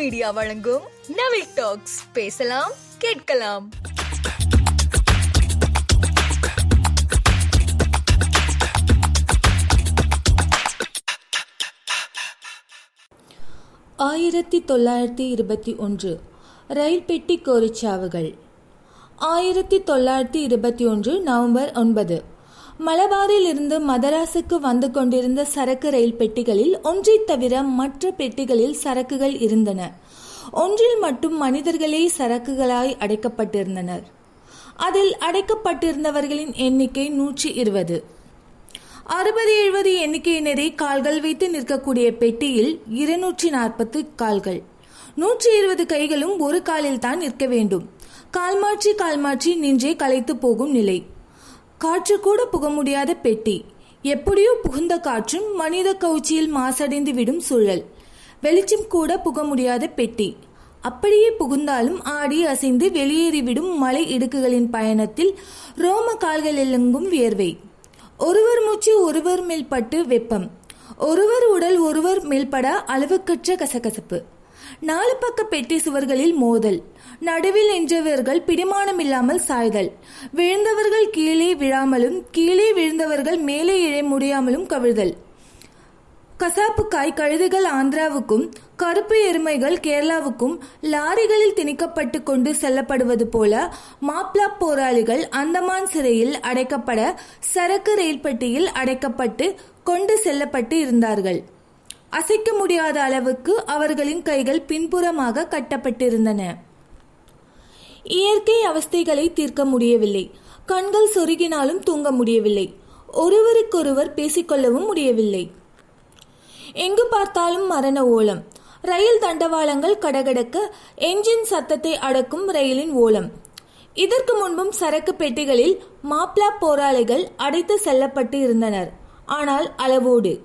Media வழங்கும் நவில் tax. பேசலாம் கேட்கலாம். ஆயிரத்தி தொள்ளாயிரத்தி இருபத்தி ஒன்று ரயில் பெட்டி கோரிச்சாவுகள் ஆயிரத்தி தொள்ளாயிரத்தி இருபத்தி ஒன்று நவம்பர் ஒன்பது. மலபாரில் இருந்து மதராசுக்கு வந்து கொண்டிருந்த சரக்கு ரயில் பெட்டிகளில் ஒன்றை தவிர மற்ற பெட்டிகளில் சரக்குகள் இருந்தன. ஒன்றில் மட்டும் மனிதர்களே சரக்குகளாய் அடைக்கப்பட்டிருந்தனர். அதில் அடைக்கப்பட்டிருந்தவர்களின் எண்ணிக்கை நூற்றி இருபது அறுபது எழுபது எண்ணிக்கையினரை கால்கள் வைத்து நிற்கக்கூடிய பெட்டியில் இருநூற்றி நாற்பது கால்கள். நூற்றி இருபது கைகளும் ஒரு காலில் தான் நிற்க வேண்டும். கால் மாற்றி கால் மாற்றி நின்றே களைத்து போகும் நிலை. காற்று கூட புக முடியாத பெட்டி. எப்படியோ புகுந்த காற்றும் மனித கவுச்சியில் மாசடைந்து விடும் சூழல். வெளிச்சம் கூட புக முடியாத பெட்டி. அப்படியே புகுந்தாலும் ஆடி அசைந்து வெளியேறிவிடும் மலை இடுக்குகளின் பயணத்தில் ரோம கால்கள் எல்லெங்கும் வியர்வை. ஒருவர் மூச்சு ஒருவர் மேல்பட்டு வெப்பம். ஒருவர் உடல் ஒருவர் மேல்பட அளவுக்கற்ற கசகசப்பு. நாலு பக்க பெட்டி சுவர்களில் மோதல். நடுவில் நின்றவர்கள் பிடிமானம் இல்லாமல் சாய்தல். விழுந்தவர்கள் கீழே விழாமலும் கீழே விழுந்தவர்கள் மேலே இழை முடியாமலும் கவிழ்தல். கசாப்புக்காய் கழுதுகள் ஆந்திராவுக்கும் கருப்பு எருமைகள் கேரளாவுக்கும் லாரிகளில் திணிக்கப்பட்டு கொண்டு செல்லப்படுவது போல மாப்ளா போராளிகள் அந்தமான் சிறையில் அடைக்கப்பட சரக்கு ரயில் பெட்டியில் அடைக்கப்பட்டு கொண்டு செல்லப்பட்டு இருந்தார்கள். அசைக்க முடியாத அளவுக்கு அவர்களின் கைகள் பின்புறமாக கட்டப்பட்டிருந்தன. இயற்கை அவஸ்தைகளை தீர்க்க முடியவில்லை. கண்கள் சொருகினாலும் தூங்க முடியவில்லை. ஒருவருக்கொருவர் பேசிக்கொள்ளவும் முடியவில்லை. எங்கு பார்த்தாலும் மரண ஓலம். ரயில் தண்டவாளங்கள் கடகடக்க என்ஜின் சத்தத்தை அடக்கும் ரயிலின் ஓலம். இதற்கு முன்பும் சரக்கு பெட்டிகளில் மாப்ளா போராளிகள் அடைத்து செல்லப்பட்டு இருந்தனர். ஆனால் அளவோடு.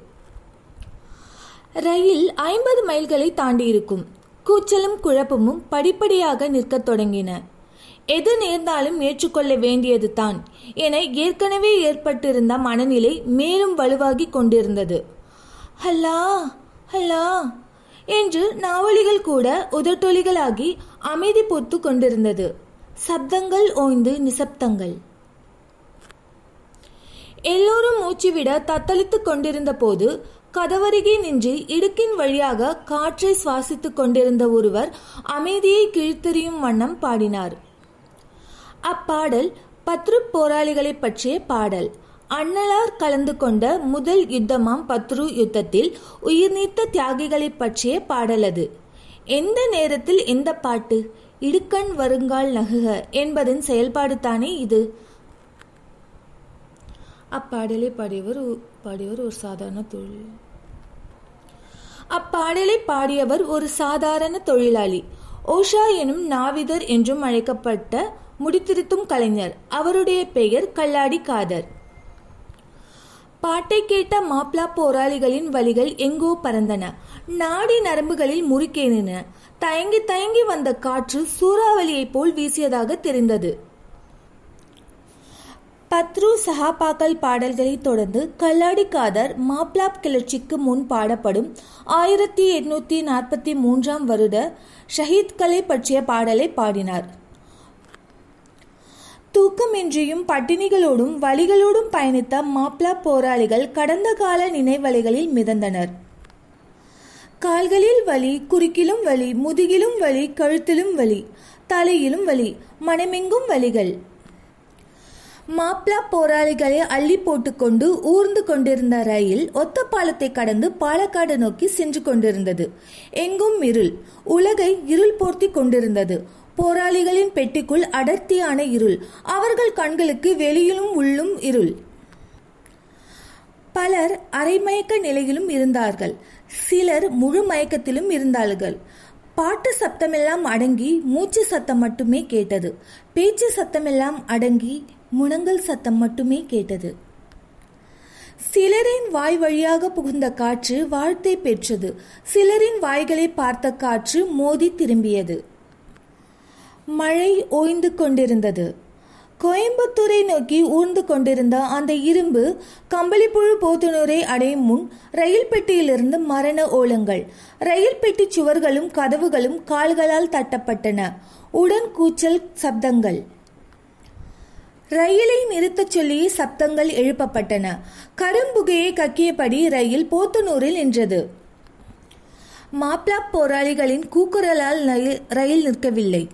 ரயில் ஐம்பது மைல்களை தாண்டி இருக்கும் கூச்சலும் குழப்பமும் படிப்படியாக நிற்கத் தொடங்கின. எது நேர்ந்தாலும் ஏற்றுக்கொள்ள வேண்டியது தான் என ஏற்கனவே ஏற்பட்டிருந்த மனநிலை மேலும் வலுவாகி கொண்டிருந்தது. ஹல்லா ஹல்லா என்று நாவலிகள் கூட உதட்டொலிகளாகி அமைதி பொத்து கொண்டிருந்தது. சப்தங்கள் ஓய்ந்து நிசப்தங்கள். எல்லோரும் மூச்சுவிட தத்தளித்துக் கொண்டிருந்த போது கதவருகே நின்று இடுக்கின் வழியாக காற்றை சுவாசித்துக் கொண்டிருந்த ஒருவர் அமைதியை கிழித்தெறியும் வண்ணம் பாடினார். அப்பாடல் பத்ரு போராளிகளை பற்றிய பாடல். அண்ணலார் கலந்து கொண்ட முதல் யுத்தமாம் பத்ரு யுத்தத்தில் உயிர் நீத்த தியாகிகளை பற்றிய பாடல் அது. எந்த நேரத்தில் எந்த பாட்டு? இடுக்கண் வருங்கால் நகுக என்பதன் செயல்பாடு தானே இது? அப்பாடலை பாடியவர் பாடியவர் ஒரு சாதாரண தொழில். அப்பாடலை பாடியவர் ஒரு சாதாரண தொழிலாளி. ஓஷா எனும் நாவிதர் என்றும் அழைக்கப்பட்ட முடித்திருத்தும் கலைஞர். அவருடைய பெயர் கல்லாடி காதர் பாட்டை கேட்ட மாப்ளா போராளிகளின் வழிகள் எங்கோ பறந்தன. நாடி நரம்புகளில் முறுக்கேறின. தயங்கி தயங்கி வந்த காற்று சூறாவளியைப் போல் வீசியதாக தெரிந்தது. பத்ரு சஹாபாக்கள் பாடல்களை தொடர்ந்து கல்லாடி காதர் மாப்ளாப் கிளர்ச்சிக்கு முன் பாடப்படும் ஆயிரத்தி எட்நூத்தி நாற்பத்தி மூன்றாம் வருட ஷஹீத்களை பற்றிய பாடலை பாடினார். தூக்கமின்றியும் பட்டினிகளோடும் வழிகளோடும் பயணித்த மாப்ளா போராளிகள் கடந்த கால நினைவலைகளில் மிதந்தனர். கால்களில் வலி குறுக்கிலும் வலி முதுகிலும் வலி கழுத்திலும் வலி தலையிலும் வலி மனமெங்கும் வலிகள். மாப்ளா போராளிகளை அள்ளி போட்டுக்கொண்டு ஊர்ந்து கொண்டிருந்த ரயில் ஒத்த பாலத்தை கடந்து பாலக்காடு நோக்கி சென்று கொண்டிருந்தது. எங்கும் இருள் உலகை இருள் போர்த்தி கொண்டிருந்தது. போராளிகளின் பெட்டிக்குள் அடர்த்தியான இருள். அவர்கள் கண்களுக்கு வெளியிலும் உள்ளும் இருள். பலர் அரைமயக்க நிலையிலும் இருந்தார்கள். சிலர் முழு மயக்கத்திலும் இருந்தார்கள். பாட்டு சத்தமெல்லாம் அடங்கி மூச்சு சத்தம் மட்டுமே கேட்டது. பேச்சு சத்தமெல்லாம் அடங்கி முழங்கல் சத்தம் மட்டுமே கேட்டது. சிலரின் வாய் வழியாக புகுந்த காற்று வாழ்த்தை பெற்றது. சிலரின் வாய்களை பார்த்த காற்று மோதி திரும்பியது. மழை ஓய்ந்து கொண்டிருந்தது. கோயம்புத்தூரை நோக்கி ஊர்ந்து கொண்டிருந்த அந்த இரும்பு கம்பளிப்புழு போத்தனூரை அடையும் முன் ரயில் பெட்டியிலிருந்து மரண ஓலங்கள். ரயில் பெட்டி சுவர்களும் கதவுகளும் கால்களால் தட்டப்பட்டன. உடன் கூச்சல் சப்தங்கள். ரயிலை நிறுத்தச் சொல்லி சப்தங்கள் எழுப்பப்பட்டன. கரும்புகையை கக்கியபடி ரயில் போத்தனூரில் நின்றது. மாப்ளா போராளிகளின் கூக்குரலால் ரயில் நிற்கவில்லை.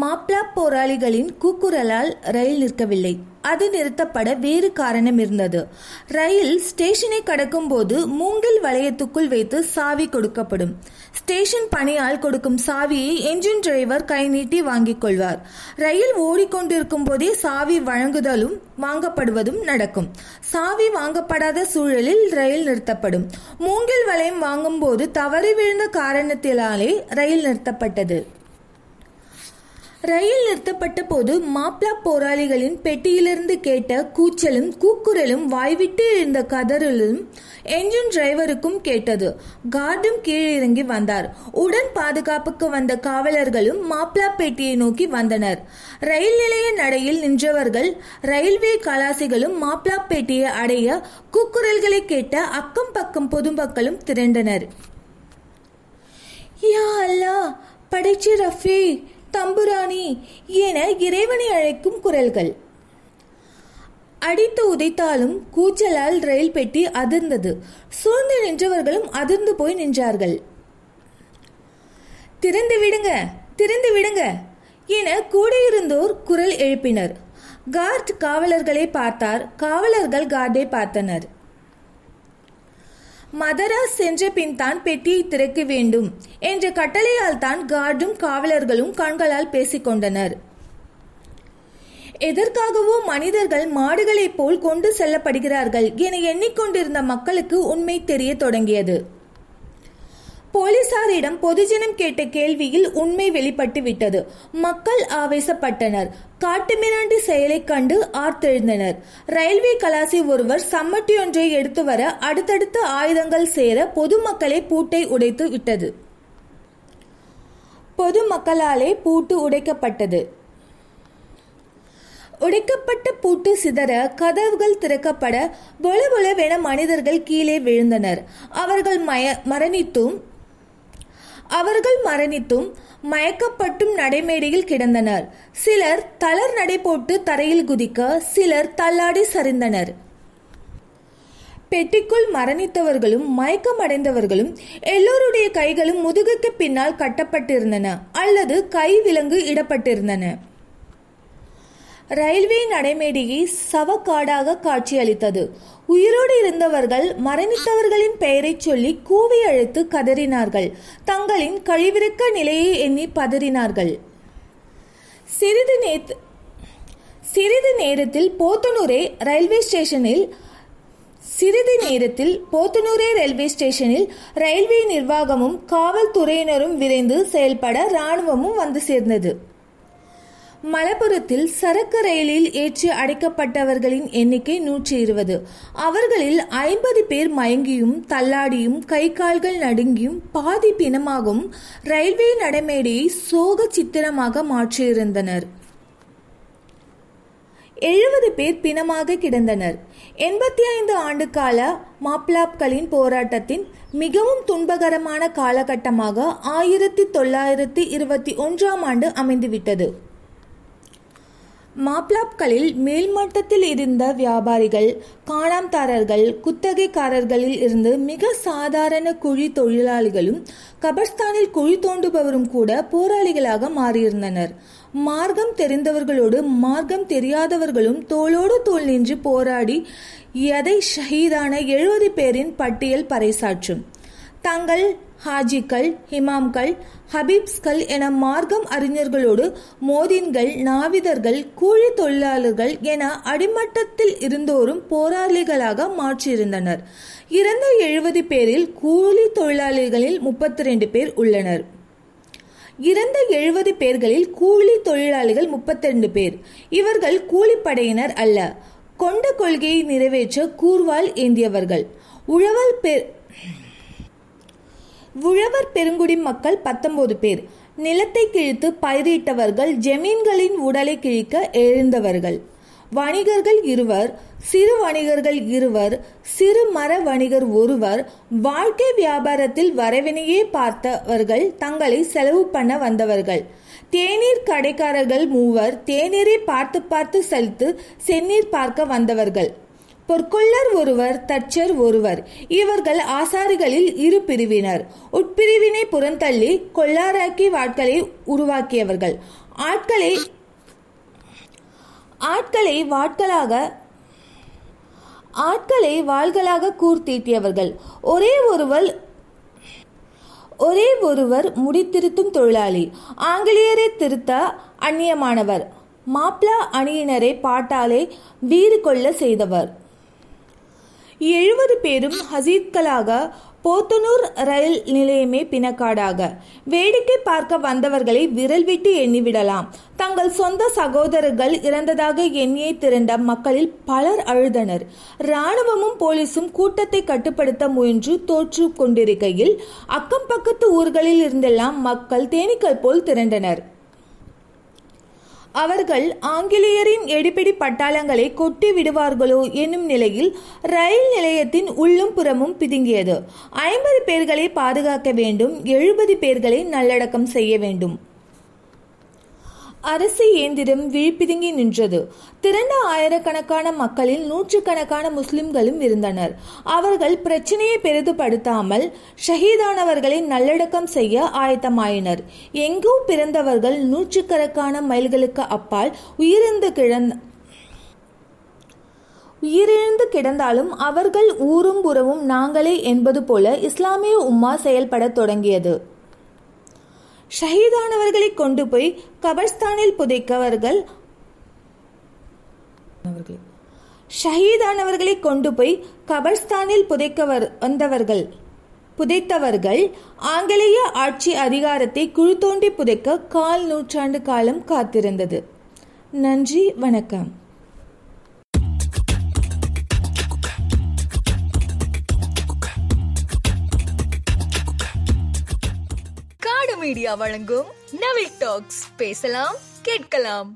மாப்ளா போராளிகளின் கூக்குரலால் ரயில் நிற்கவில்லை. அது நிறுத்தப்பட வேறு காரணம் இருந்தது. ரயில் ஸ்டேஷனை கடக்கும் போது மூங்கில் வளையத்துக்குள் வைத்து சாவி கொடுக்கப்படும். ஸ்டேஷன் பணியால் கொடுக்கும் சாவியை என்ஜின் டிரைவர் கை நீட்டி வாங்கிக் கொள்வார். ரயில் ஓடிக்கொண்டிருக்கும் போதே சாவி வழங்குதலும் வாங்கப்படுவதும் நடக்கும். சாவி வாங்கப்படாத சூழலில் ரயில் நிறுத்தப்படும். மூங்கில் வளையம் வாங்கும் போது தவறி விழுந்த காரணத்தினாலே ரயில் நிறுத்தப்பட்டது. ரயில் நிறுத்தப்பட்ட போது மாப்ளா போராளிகளின் பெட்டியிலிருந்து கேட்ட கூச்சலும் கூக்குரலும் வாய்விட்டு இருந்த கதறலும் என்ஜின் டிரைவருக்கும் கேட்டது. கார்டும் கீழிறங்கி வந்தார். உடன் பாதுகாப்புக்கு வந்த காவலர்களும் மாப்ளா பேட்டியை நோக்கி வந்தனர். ரயில் நிலைய நடையில் நின்றவர்கள் ரயில்வே கலாசிகளும் மாப்ளா பேட்டியை அடைய கூக்குரல்களை கேட்ட அக்கம் பக்கம் பொதுமக்களும் திரண்டனர். யா அல்லா படைச்சி ரஃபே! தம்புராணி என இறைவனை அழைக்கும் குரல்கள். அடித்து உதைத்தாலும் கூச்சலால் ரயில் பெட்டி அதிர்ந்தது. சூழ்ந்து நின்றவர்களும் அதிர்ந்து போய் நின்றார்கள். திறந்து விடுங்க திறந்து விடுங்க என கூட இருந்தோர் குரல் எழுப்பினர். கார்ட் காவலர்களை பார்த்தார். காவலர்கள் கார்டை பார்த்தனர். மதராஸ் சென்ற பின் தான் பெட்டியை திறக்க வேண்டும் என்ற கட்டளையால் தான் கார்டும் காவலர்களும் கண்களால் பேசிக்கொண்டனர் எதற்காகவோ மனிதர்கள் மாடுகளைப் போல் கொண்டு செல்லப்படுகிறார்கள் என எண்ணிக்கொண்டிருந்த மக்களுக்கு உண்மை தெரிய தொடங்கியது. போலீசாரிடம் பொதுஜனம் கேட்ட கேள்வியில் உண்மை வெளிப்பட்டு விட்டது மக்கள் ஆவேசப்பட்டனர். காட்டுமிராண்டி செயலை கண்டு ஆர்த்தெழுந்தனர். ரயில்வே கலாசி ஒருவர் சம்மட்டி ஒன்றை எடுத்து வர அடுத்தடுத்த ஆயுதங்கள் சேர பொதுமக்களே பூட்டை உடைத்து விட்டது. பொதுமக்களாலே பூட்டு உடைக்கப்பட்டது. உடைக்கப்பட்ட பூட்டு சிதற கதவுகள் திறக்கப்பட பொல பொலவென மனிதர்கள் கீழே விழுந்தனர். அவர்கள் மய மரணித்தும் அவர்கள் மரணித்தும் மயக்கப்பட்டும் நடைமேடையில் கிடந்தனர். சிலர் தளர் நடை போட்டு தரையில் குதிக்க சிலர் தள்ளாடி சரிந்தனர். பெட்டிக்குள் மரணித்தவர்களும் மயக்கமடைந்தவர்களும் எல்லோருடைய கைகளும் முதுகுக்கு பின்னால் கட்டப்பட்டிருந்தன. அல்லது கை விலங்கு இடப்பட்டிருந்தன. ரயில்வே நடைமேடையை சவக்காடாக காட்சியளித்தது. உயிரோடு இருந்தவர்கள் மரணித்தவர்களின் பெயரைச் சொல்லி கூவி அழைத்து கதறினார்கள். தங்களின் கழிவிறக்க நிலையை எண்ணி பதறினார்கள். சிறிது நேத் சிறிது நேரத்தில் போத்தனூரே ரயில்வே ஸ்டேஷனில் சிறிது நேரத்தில் போத்தனூரே ரயில்வே ஸ்டேஷனில் ரயில்வே நிர்வாகமும் காவல்துறையினரும் விரைந்து செயல்பட ராணுவமும் வந்து சேர்ந்தது. மலப்புரத்தில் சரக்கு ரயிலில் ஏற்றி அடைக்கப்பட்டவர்களின் எண்ணிக்கை நூற்றி இருபது. அவர்களில் ஐம்பது பேர் மயங்கியும் தள்ளாடியும் கை கால்கள் நடுங்கியும் பாதி பிணமாகவும் ரயில்வே நடைமேடையை சோக சித்திரமாக மாற்றியிருந்தனர். எழுபது பேர் பிணமாக கிடந்தனர். எண்பத்தி ஐந்து ஆண்டு கால மாப்ளாப்களின் போராட்டத்தின் மிகவும் துன்பகரமான காலகட்டமாக ஆயிரத்தி தொள்ளாயிரத்தி இருபத்தி ஒன்றாம் ஆண்டு அமைந்துவிட்டது. மாப்ளாப்களில் மேல்மட்டத்தில் இருந்த வியாபாரிகள் காணாம்தாரர்கள் குத்தகைக்காரர்களில் இருந்து மிக சாதாரண குழி தொழிலாளிகளும் கபர்ஸ்தானில் குழி தோண்டுபவரும் கூட போராளிகளாக மாறியிருந்தனர். மார்க்கம் தெரிந்தவர்களோடு மார்க்கம் தெரியாதவர்களும் தோளோடு தோல் நின்று போராடி எதை ஷஹீதான எழுபது பேரின் பட்டியல் பறைசாற்றும். தங்கள் ஹாஜிக்கள் ஹிமாம்கள் ஹபீப்ஸ்கள் என மார்க்கம் அறிஞர்களோடு மோதின்கள் நாவிதர்கள் கூலி தொழிலாளர்கள் என அடிமட்டத்தில் இருந்தோரும் போராளிகளாக மாற்றியிருந்தனர். இறந்த எழுபது பேரில் கூலி தொழிலாளிகளில் முப்பத்தி ரெண்டு பேர் உள்ளனர். இறந்த எழுபது பேர்களில் கூலி தொழிலாளிகள் முப்பத்தி ரெண்டு பேர். இவர்கள் கூலிப்படையினர் அல்ல. கொண்ட கொள்கையை நிறைவேற்ற கூர்வால் ஏந்தியவர்கள். உழவல் பேர் உழவர் பெருங்குடி மக்கள் பத்தொன்பது பேர். நிலத்தை கிழித்து பயிரிட்டவர்கள் ஜெமீன்களின் உடலை கிழிக்க எழுந்தவர்கள். வணிகர்கள் இருவர் சிறு வணிகர்கள் இருவர் சிறு மர வணிகர் ஒருவர் வாழ்க்கை வியாபாரத்தில் வரவினையே பார்த்தவர்கள் தங்களை செலவு பண்ண வந்தவர்கள். தேநீர் கடைக்காரர்கள் மூவர் தேநீரை பார்த்து பார்த்து செலுத்து செந்நீர் பார்க்க வந்தவர்கள். பொற்கொள்ளர் ஒருவர் தச்சர் ஒருவர். இவர்கள் ஆசாரிகளில் இரு பிரிவினர். உட்பிரிவினை புறந்தள்ளி கொள்ளாராக்கி வாட்களை உருவாக்கியவர்கள். ஆட்களை ஆட்களை வாட்களாக ஆட்களை வாள்களாக கூர்த்தீட்டியவர்கள். ஒரே ஒருவர் ஒரே ஒருவர் முடித்திருத்தும் தொழிலாளி. ஆங்கிலேயரை திருத்த அந்நியமானவர். மாப்ளா அணியினரை பாட்டாலே வீறு கொள்ள செய்தவர். எழுபது பேரும் ஹசீத்களாக போத்தனூர் ரயில் நிலையமே பிணக்காடாக. வேடிக்கை பார்க்க வந்தவர்களை விரல் விட்டு எண்ணிவிடலாம். தங்கள் சொந்த சகோதரர்கள் இறந்ததாக எண்ணியை திரண்ட மக்களில் பலர் அழுதனர். இராணுவமும் போலீசும் கூட்டத்தை கட்டுப்படுத்த முயன்று தோற்று கொண்டிருக்கையில் அக்கம் பக்கத்து ஊர்களில் இருந்தெல்லாம் மக்கள் தேனீக்கள் போல் திரண்டனர். அவர்கள் ஆங்கிலேயரின் எடுபிடி பட்டாளங்களை கொட்டி விடுவார்களோ என்னும் நிலையில் ரயில் நிலையத்தின் உள்ளும் புறமும் பிதுங்கியது. ஐம்பது பேர்களை பாதுகாக்க வேண்டும். எழுபது பேர்களை நல்லடக்கம் செய்ய வேண்டும். அரசு இயந்திரம் விழிப்பிதுங்கி நின்றது. திரண்ட ஆயிரக்கணக்கான மக்களில் நூற்றுக்கணக்கான முஸ்லிம்களும் இருந்தனர். அவர்கள் பிரச்சனையை பெரிதுபடுத்தாமல் ஷஹீதானவர்களை நல்லடக்கம் செய்ய ஆயத்தமாயினர். எங்கோ பிறந்தவர்கள் நூற்றுக்கணக்கான மைல்களுக்கு அப்பால் உயிரிழந்து கிடந்த உயிரிழந்து கிடந்தாலும் அவர்கள் ஊரும் புறவும் நாங்களே என்பது போல இஸ்லாமிய உம்மா செயல்படத் தொடங்கியது. ஷஹீதானவர்களை கொண்டு போய் கபர்ஸ்தானில் புதைக்கவர்கள். ஷஹீதானவர்களை கொண்டு போய் கபர்ஸ்தானில் புதைக்க வந்தவர்கள். புதைத்தவர்கள் ஆங்கிலேய ஆட்சி அதிகாரத்தை குழு தோண்டி புதைக்க கால் நூற்றாண்டு காலம் காத்திருந்தது. நன்றி வணக்கம். மீடியா வழங்கும் நவி டாக்ஸ் பேசலாம் கேட்கலாம்.